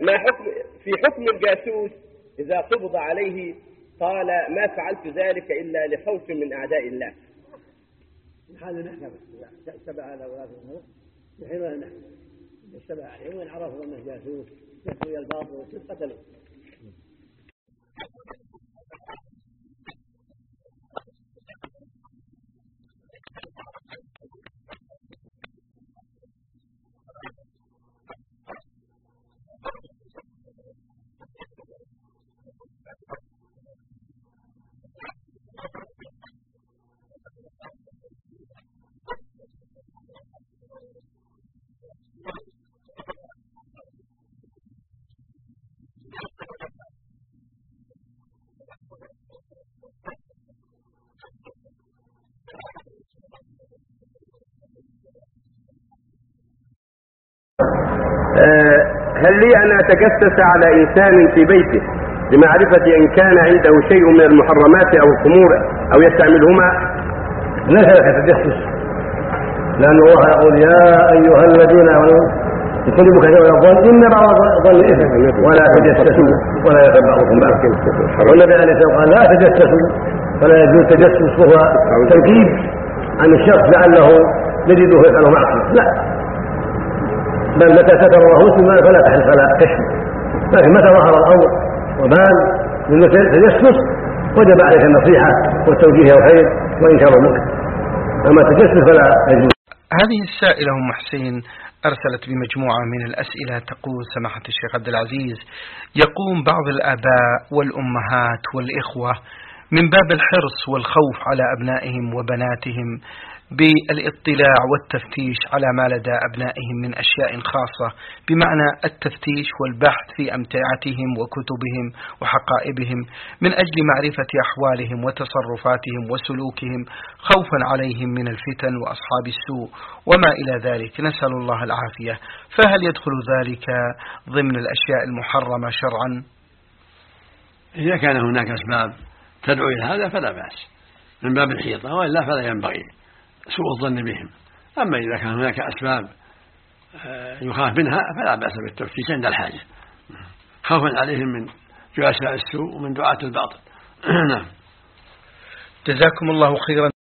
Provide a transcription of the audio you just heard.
ما حكم في حكم الجاسوس إذا قبض عليه قال ما فعلت ذلك إلا لخوف من أعداء الله. هذا نحكم اشتبه على ولاة الأمور بحين نحكم اشتبه عليهم وإن عرفوا أنه جاسوس؟ يكفي الباطل والصدق قتلوه هل لي أن أتجسس على إنسان في بيته لمعرفة إن كان عنده شيء من المحرمات أو الخمور أو يستعملهما؟ ليس لك تجسس لأن الله يقول يا أيها الذين آمنوا كثيرا من الظن إن بعض الظن إثم. ولا تجسسوا ولا يغتب بعضكم بعضا والنبي عليه الصلاة والسلام قال لا تجسسوا. فلا يجوز التجسس وهو تنكيب عن الشخص لعله يجده يفعل معصية. لا. بل متى ستر الله مسلما فلا تحل فلا تشفي لكن متى ظهر الأمر وبان من تجسس وجب عليك النصيحة والتوجيه الخير وانكار المنكر أما التجسس فلا يجوز. هذه السائلة أم حسين أرسلت بمجموعة من الأسئلة تقول سماحة الشيخ عبد العزيز يقوم بعض الآباء والأمهات والإخوة من باب الحرص والخوف على أبنائهم وبناتهم بالإطلاع والتفتيش على ما لدى أبنائهم من أشياء خاصة بمعنى التفتيش والبحث في أمتعتهم وكتبهم وحقائبهم من أجل معرفة أحوالهم وتصرفاتهم وسلوكهم خوفا عليهم من الفتن وأصحاب السوء وما إلى ذلك. نسأل الله العافية. فهل يدخل ذلك ضمن الأشياء المحرمة شرعا؟ إذا كان هناك أسباب تدعو إلى هذا فلا بأس. من باب الحيطة وإلا فلا ينبغي سوء الظن بهم. أما إذا كان هناك أسباب آه، يخاف منها فلا بأس بالتفتيش عند الحاجة. خوفا عليهم من جلساء السوء ومن دعاة الباطل. نعم. جزاكم الله خيرا.